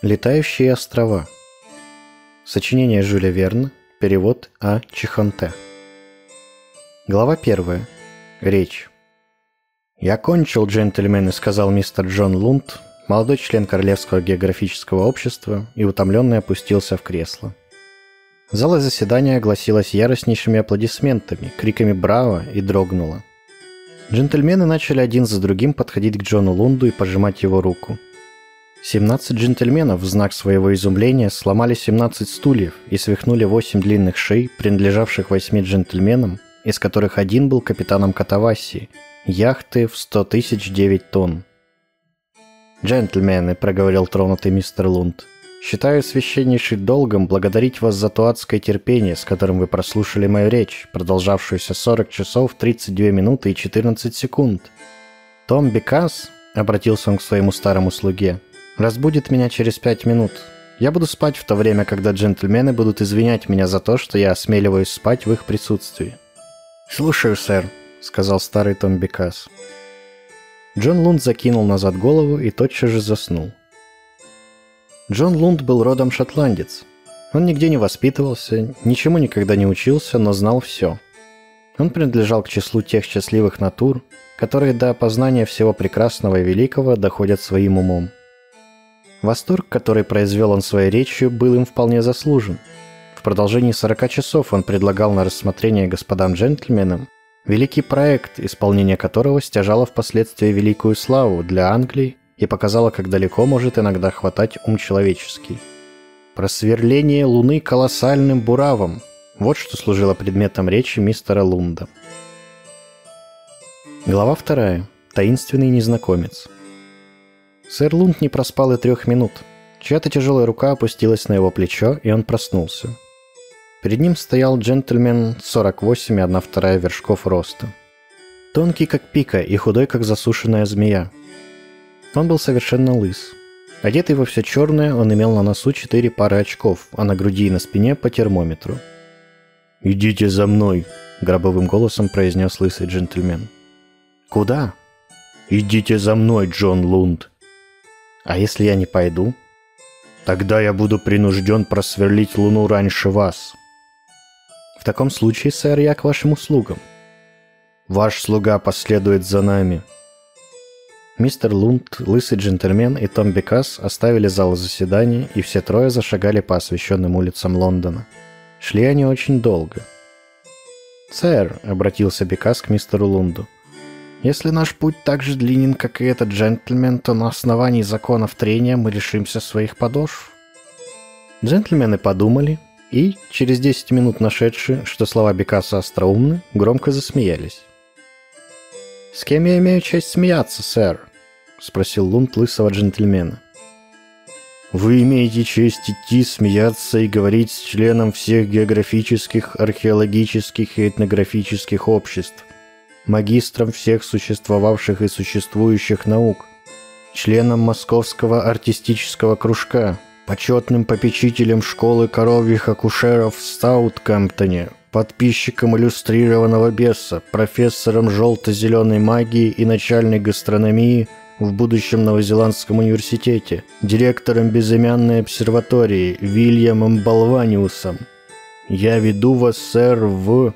Летающие острова. Сочинение Жюля Верна. Перевод А. Чихонте. Глава первая. Речь. «Я кончил, джентльмены», — сказал мистер Джон Лунд, молодой член Королевского географического общества, и утомленный опустился в кресло. Зала заседания огласилась яростнейшими аплодисментами, криками «Браво!» и дрогнула. Джентльмены начали один за другим подходить к Джону Лунду и пожимать его руку – 17 джентльменов в знак своего изумления сломали 17 стульев и свихнули 8 длинных шей, принадлежавших 8 джентльменам, из которых один был капитаном Катавасии, яхты в 100 тысяч 9 тонн. «Джентльмены», — проговорил тронутый мистер Лунд, — «считаю священнейший долгом благодарить вас за то адское терпение, с которым вы прослушали мою речь, продолжавшуюся 40 часов 32 минуты и 14 секунд. Том Бекас, — обратился он к своему старому слуге, — разбудит меня через пять минут. Я буду спать в то время, когда джентльмены будут извинять меня за то, что я осмеливаюсь спать в их присутствии». «Слушаю, сэр», — сказал старый Том Бекас. Джон Лунд закинул назад голову и тотчас же заснул. Джон Лунд был родом шотландец. Он нигде не воспитывался, ничему никогда не учился, но знал все. Он принадлежал к числу тех счастливых натур, которые до опознания всего прекрасного и великого доходят своим умом. Восторг, который произвел он своей речью, был им вполне заслужен. В продолжении 40 часов он предлагал на рассмотрение господам-джентльменам великий проект, исполнение которого стяжало впоследствии великую славу для Англии и показало, как далеко может иногда хватать ум человеческий. Просверление Луны колоссальным буравом – вот что служило предметом речи мистера Лунда. Глава вторая. Таинственный незнакомец – Сэр Лунд не проспал и трех минут. Чья-то тяжелая рука опустилась на его плечо, и он проснулся. Перед ним стоял джентльмен 48 и 1 вторая вершков роста. Тонкий, как пика, и худой, как засушенная змея. Он был совершенно лыс. Одетый во все черное, он имел на носу четыре пары очков, а на груди и на спине по термометру. «Идите за мной!» – гробовым голосом произнес лысый джентльмен. «Куда?» «Идите за мной, Джон Лунд!» А если я не пойду? Тогда я буду принужден просверлить Луну раньше вас. В таком случае, сэр, я к вашим услугам. Ваш слуга последует за нами. Мистер Лунд, лысый джентльмен и Том Бекас оставили зал заседания, и все трое зашагали по освещенным улицам Лондона. Шли они очень долго. «Сэр», — обратился Бекас к мистеру Лунду, — если наш путь так же длинен, как и этот джентльмен, то на основании законов трения мы решимся своих подошв. Джентльмены подумали и, через 10 минут нашедшие, что слова Бекаса остроумны, громко засмеялись. «С кем я имею честь смеяться, сэр?» — спросил Лунд лысого джентльмена. «Вы имеете честь идти, смеяться и говорить с членом всех географических, археологических и этнографических обществ, магистром всех существовавших и существующих наук, членом Московского артистического кружка, почетным попечителем школы коровьих акушеров в Саутгемптоне, подписчиком иллюстрированного беса, профессором желто-зеленой магии и начальной гастрономии в будущем Новозеландском университете, директором безымянной обсерватории Вильямом Болваниусом. Я веду вас, сэр, в...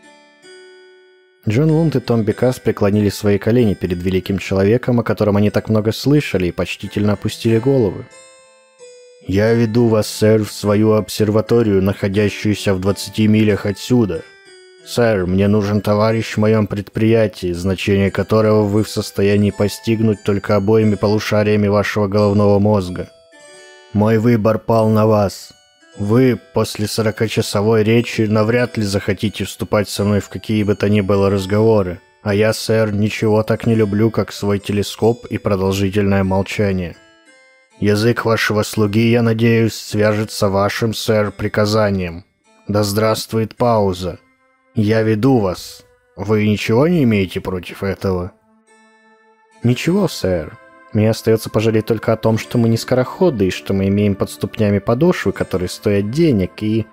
Джон Лунд и Том Бекас преклонили свои колени перед великим человеком, о котором они так много слышали, и почтительно опустили головы. «Я веду вас, сэр, в свою обсерваторию, находящуюся в 20 милях отсюда. Сэр, мне нужен товарищ в моем предприятии, значение которого вы в состоянии постигнуть только обоими полушариями вашего головного мозга. Мой выбор пал на вас. Вы после сорокачасовой речи навряд ли захотите вступать со мной в какие бы то ни было разговоры. А я, сэр, ничего так не люблю, как свой телескоп и продолжительное молчание. Язык вашего слуги, я надеюсь, свяжется вашим, сэр, приказанием. Да здравствует пауза. Я веду вас. Вы ничего не имеете против этого? Ничего, сэр. Мне остается пожалеть только о том, что мы не скороходы, и что мы имеем под ступнями подошвы, которые стоят денег, и...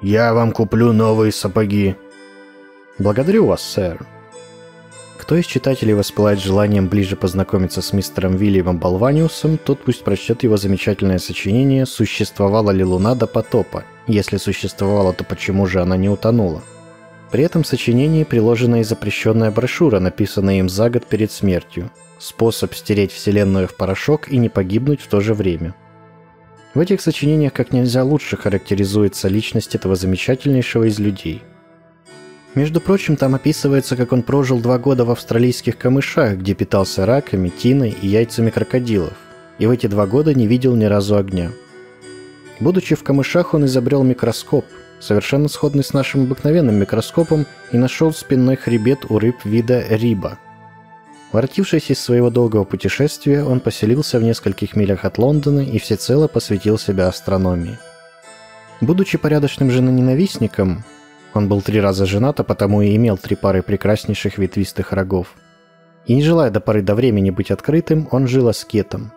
Я вам куплю новые сапоги. Благодарю вас, сэр. Кто из читателей воспылает желанием ближе познакомиться с мистером Вильямом Болваниусом, тот пусть прочтет его замечательное сочинение «Существовала ли Луна до потопа?» Если существовала, то почему же она не утонула? При этом сочинении приложена и запрещенная брошюра, написанная им за год перед смертью. Способ стереть Вселенную в порошок и не погибнуть в то же время. В этих сочинениях как нельзя лучше характеризуется личность этого замечательнейшего из людей – между прочим, там описывается, как он прожил два года в австралийских камышах, где питался раками, тиной и яйцами крокодилов, и в эти два года не видел ни разу огня. Будучи в камышах, он изобрел микроскоп, совершенно сходный с нашим обыкновенным микроскопом, и нашел спинной хребет у рыб вида риба. Воротившись из своего долгого путешествия, он поселился в нескольких милях от Лондона и всецело посвятил себя астрономии. Будучи порядочным женоненавистником, он был три раза женат, а потому и имел три пары прекраснейших ветвистых рогов. И не желая до поры до времени быть открытым, он жил аскетом.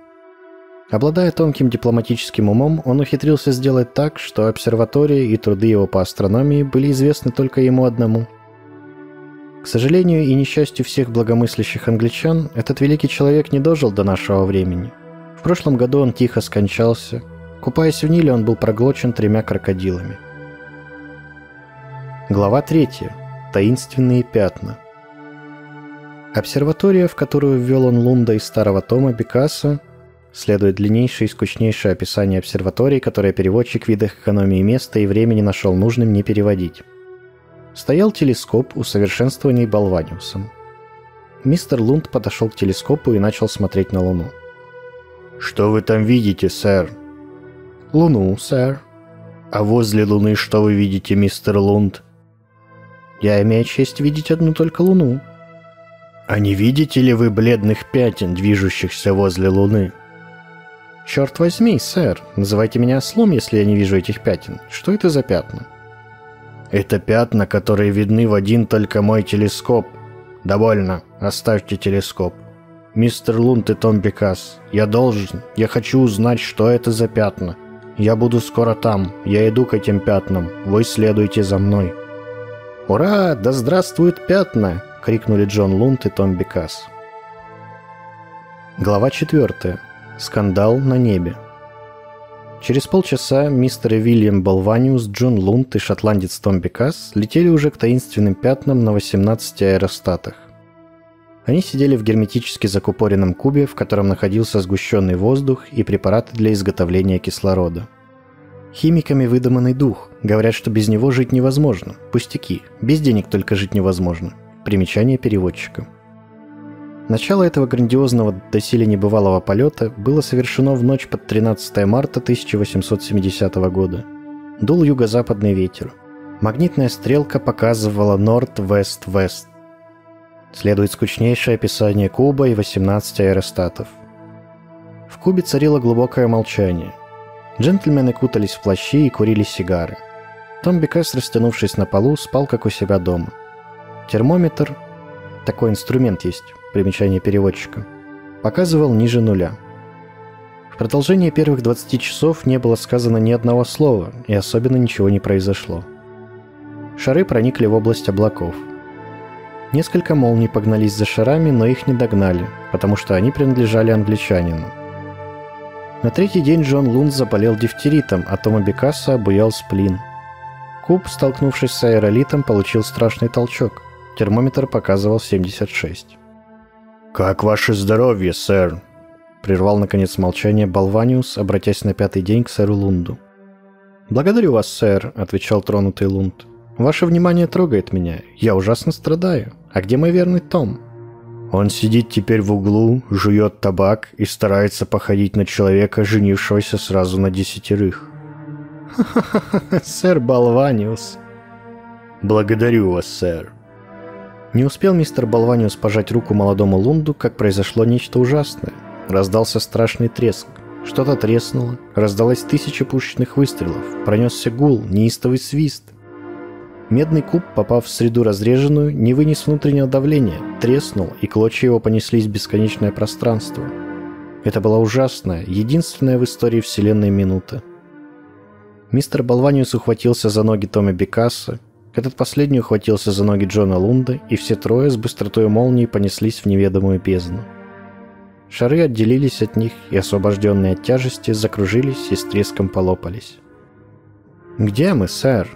Обладая тонким дипломатическим умом, он ухитрился сделать так, что обсерватория и труды его по астрономии были известны только ему одному. К сожалению и несчастью всех благомыслящих англичан, этот великий человек не дожил до нашего времени. В прошлом году он тихо скончался. Купаясь в Ниле, он был проглочен тремя крокодилами – Глава 3. Таинственные пятна. Обсерватория, в которую ввел он Лунда из старого тома Бекаса, следует длиннейшее и скучнейшее описание обсерватории, которое переводчик в видах экономии места и времени нашел нужным не переводить. Стоял телескоп, усовершенствованный Болваниусом. Мистер Лунд подошел к телескопу и начал смотреть на Луну. «Что вы там видите, сэр?» «Луну, сэр». «А возле Луны что вы видите, мистер Лунд?» Я имею честь видеть одну только Луну. А не видите ли вы бледных пятен, движущихся возле Луны? Черт возьми, сэр, называйте меня ослом, если я не вижу этих пятен. Что это за пятна? Это пятна, которые видны в один только мой телескоп. Довольно, оставьте телескоп. Мистер Лунд и Том Бекас, я должен, я хочу узнать, что это за пятна. Я буду скоро там, я иду к этим пятнам, вы следуйте за мной. «Ура! Да здравствуют пятна!» — крикнули Джон Лунд и Том Бекас. Глава 4. Скандал на небе. Через полчаса мистер Вильям Болваниус, Джон Лунд и шотландец Том Бекас летели уже к таинственным пятнам на 18 аэростатах. Они сидели в герметически закупоренном кубе, в котором находился сгущенный воздух и препараты для изготовления кислорода – Химиками выдуманный дух. Говорят, что без него жить невозможно. Пустяки. Без денег только жить невозможно. Примечание переводчика. Начало этого грандиозного доселе небывалого полета было совершено в ночь под 13 марта 1870 года. Дул юго-западный ветер. Магнитная стрелка показывала норд-вест-вест. Следует скучнейшее описание куба и 18 аэростатов. В кубе царило глубокое молчание. Джентльмены кутались в плащи и курили сигары. Том Бекас, растянувшись на полу, спал как у себя дома. Термометр, такой инструмент есть, примечание переводчика, показывал ниже нуля. В продолжение первых 20 часов не было сказано ни одного слова, и особенно ничего не произошло. Шары проникли в область облаков. Несколько молний погнались за шарами, но их не догнали, потому что они принадлежали англичанину. На третий день Джон Лунд заболел дифтеритом, а Тома Бекаса обуял сплин. Куб, столкнувшись с аэролитом, получил страшный толчок. Термометр показывал 76. «Как ваше здоровье, сэр?» Прервал, наконец, молчание Болваниус, обратясь на пятый день к сэру Лунду. «Благодарю вас, сэр», — отвечал тронутый Лунд. «Ваше внимание трогает меня. Я ужасно страдаю. А где мой верный Том?» Он сидит теперь в углу, жует табак и старается походить на человека, женившегося сразу на десятерых. «Ха-ха-ха, сэр Болваниус!» «Благодарю вас, сэр!» Не успел мистер Болваниус пожать руку молодому Лунду, как произошло нечто ужасное. Раздался страшный треск. Что-то треснуло, раздалось тысяча пушечных выстрелов, пронесся гул, неистовый свист — Медный куб, попав в среду разреженную, не вынес внутреннего давления, треснул, и клочья его понеслись в бесконечное пространство. Это была ужасная, единственная в истории Вселенной минута. Мистер Болваниус ухватился за ноги Тома Бекаса, Этот последний ухватился за ноги Джона Лунда, и все трое с быстротой молнии понеслись в неведомую бездну. Шары отделились от них и, освобожденные от тяжести, закружились и с треском полопались. «Где мы, сэр?»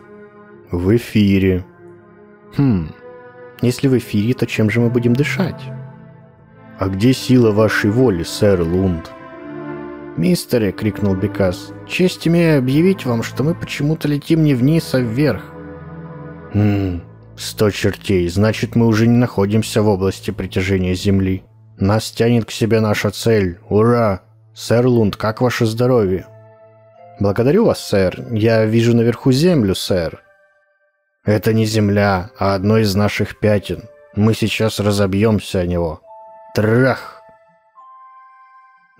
«В эфире». «Хм, если в эфире, то чем же мы будем дышать?» «А где сила вашей воли, сэр Лунд?» «Мистере!» — крикнул Бекас. «Честь имею объявить вам, что мы почему-то летим не вниз, а вверх». «Хм, сто чертей, значит, мы уже не находимся в области притяжения Земли. Нас тянет к себе наша цель. Ура! Сэр Лунд, как ваше здоровье?» «Благодарю вас, сэр. Я вижу наверху Землю, сэр». «Это не Земля, а одно из наших пятен. Мы сейчас разобьемся о него. Трах!»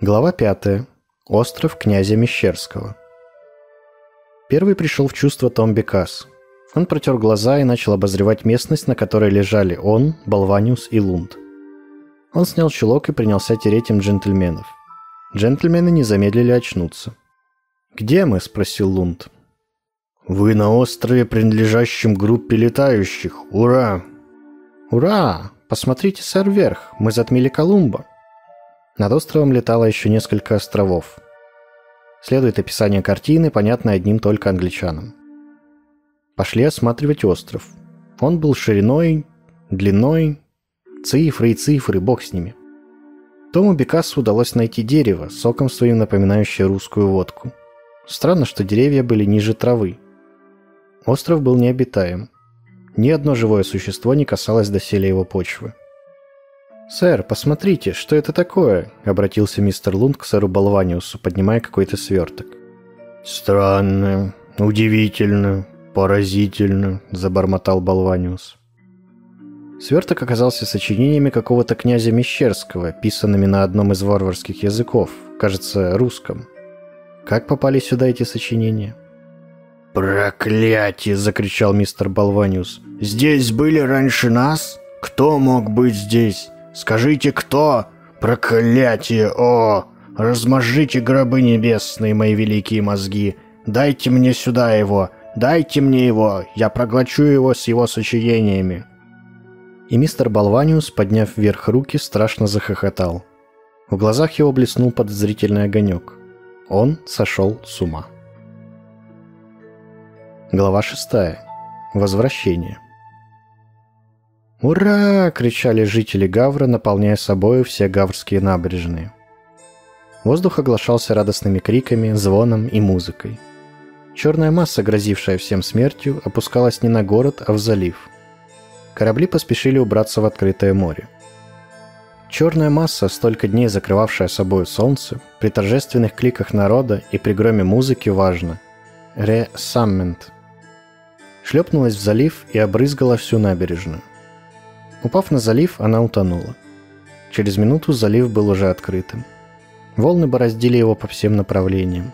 Глава пятая. Остров князя Мещерского. Первый пришел в чувство Том Бекас. Он протер глаза и начал обозревать местность, на которой лежали он, Болваниус и Лунд. Он снял чулок и принялся тереть им джентльменов. Джентльмены не замедлили очнуться. «Где мы?» – спросил Лунд. «Вы на острове, принадлежащем группе летающих. Ура!» «Ура! Посмотрите, сэр, вверх. Мы затмили Колумба». Над островом летало еще несколько островов. Следует описание картины, понятное одним только англичанам. Пошли осматривать остров. Он был шириной, длиной, цифры и цифры, бог с ними. Тому Бекасу удалось найти дерево, соком своим напоминающее русскую водку. Странно, что деревья были ниже травы. Остров был необитаем. Ни одно живое существо не касалось доселе его почвы. «Сэр, посмотрите, что это такое?» — обратился мистер Лунд к сэру Болваниусу, поднимая какой-то сверток. «Странно, удивительно, поразительно», — забормотал Болваниус. Сверток оказался сочинениями какого-то князя Мещерского, писанными на одном из варварских языков, кажется, русском. Как попали сюда эти сочинения? «Проклятие!» — закричал мистер Болваниус. «Здесь были раньше нас? Кто мог быть здесь? Скажите, кто? Проклятие! О! Размажите гробы небесные, мои великие мозги! Дайте мне сюда его! Дайте мне его! Я проглочу его с его сочинениями!» И мистер Болваниус, подняв вверх руки, страшно захохотал. В глазах его блеснул подозрительный огонек. Он сошел с ума. Глава шестая. Возвращение. «Ура!» — кричали жители Гавра, наполняя собою все гаврские набережные. Воздух оглашался радостными криками, звоном и музыкой. Черная масса, грозившая всем смертью, опускалась не на город, а в залив. Корабли поспешили убраться в открытое море. Черная масса, столько дней закрывавшая собой солнце, при торжественных кликах народа и при громе музыки важно – «Ре-саммент» – шлепнулась в залив и обрызгала всю набережную. Упав на залив, она утонула. Через минуту залив был уже открытым. Волны бороздили его по всем направлениям.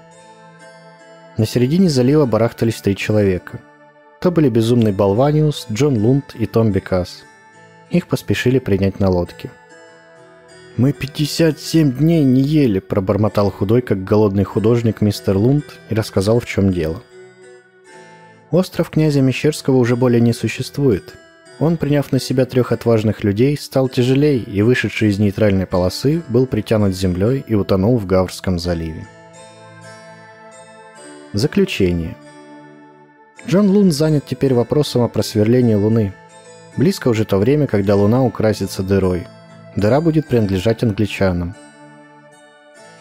На середине залива барахтались три человека. То были безумный Болваниус, Джон Лунд и Том Бекас. Их поспешили принять на лодке. «Мы 57 дней не ели», – пробормотал худой, как голодный художник мистер Лунд и рассказал, в чем дело. Остров князя Мещерского уже более не существует – он, приняв на себя трех отважных людей, стал тяжелей и, вышедший из нейтральной полосы, был притянут землей и утонул в Гаврском заливе. Заключение. Джон Лун занят теперь вопросом о просверлении Луны. Близко уже то время, когда Луна украсится дырой. Дыра будет принадлежать англичанам.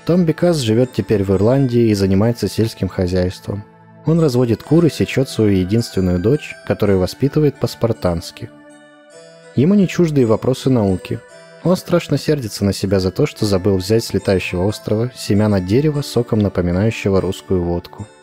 Том Бекас живет теперь в Ирландии и занимается сельским хозяйством – он разводит кур и сечет свою единственную дочь, которую воспитывает по-спартански. Ему не чужды и вопросы науки. Он страшно сердится на себя за то, что забыл взять с летающего острова семян от дерева соком напоминающего русскую водку –